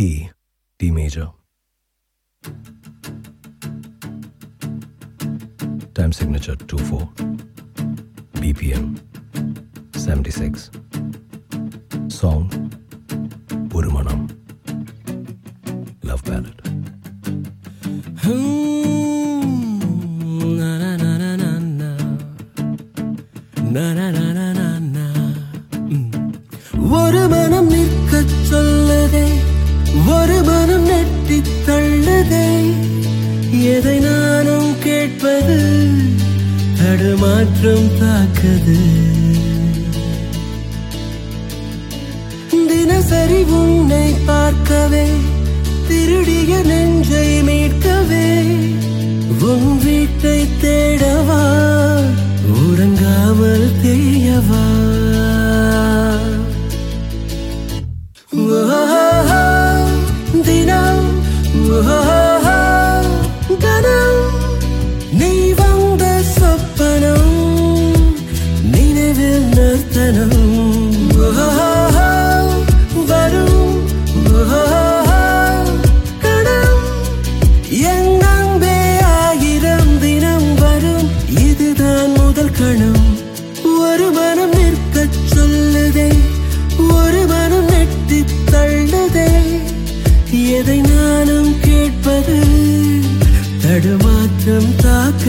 key, D major. Time signature 24, BPM 76. Song Purumanam. Love ballad. Hmm, na na na na na na. Na na na na na mm. ஒரு மனம் நெட்டி தள்ளுதே. எதை நானும் கேட்பது தடுமாற்றம் தாக்குது. தினசரி உன்னை பார்க்கவே திருடிய நெஞ்சை மீட்கவே. உன் வீட்டை தேடவா உறங்காமல் தெரியவா?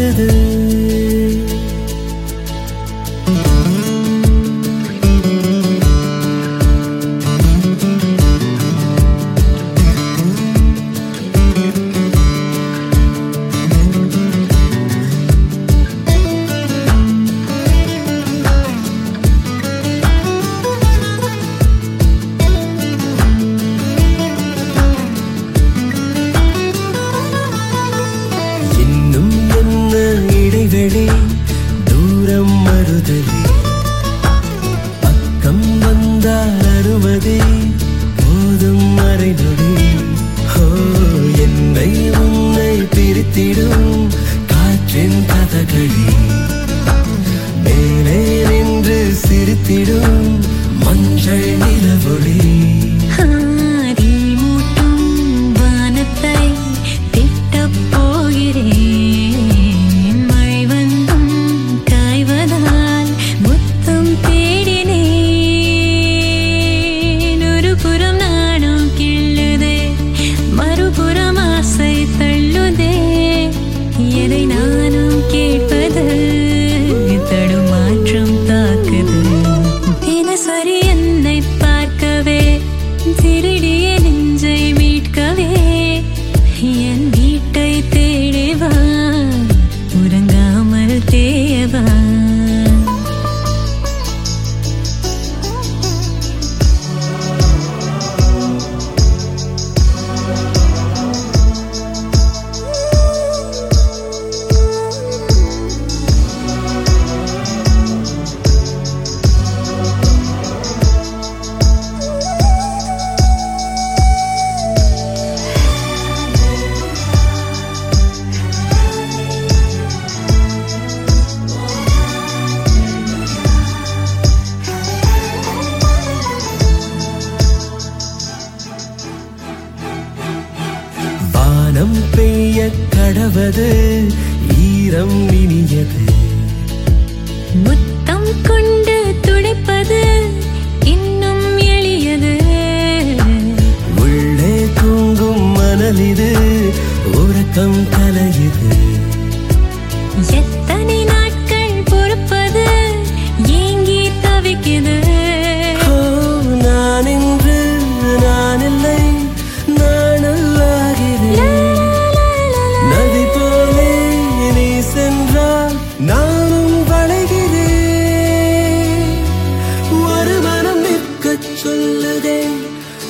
தாக்குது தூரம் மறுதலே. பக்கம் வந்தால் அறுவதே போதும் மறைநொடி ஹோ என்னை உன்னை பிரித்திடும். வானம் பெய்ய கடவது ஈரம் இனியது. முத்தம் கொண்டு துடைப்பது இன்னும் எளியது. உள்ளே தூங்கும் மணலிது உறக்கம்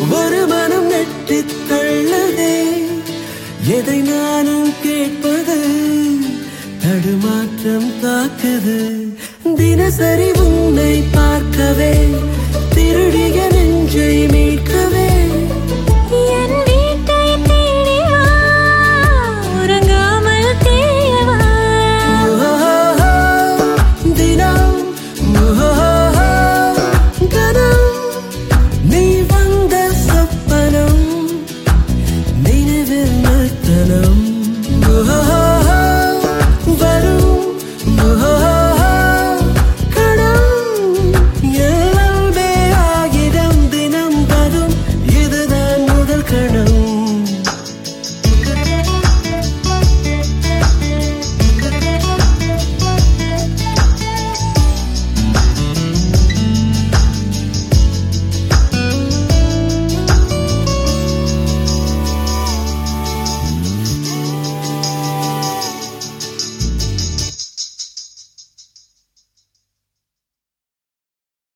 ஒரு மனம் நெட்டித் தள்ளுதே. எதை நானும் கேட்பது? தடுமாற்றம் தாக்குது தினசரி உன்னை பார்க்கவே. திருடிய நெஞ்சை மீட்கவே.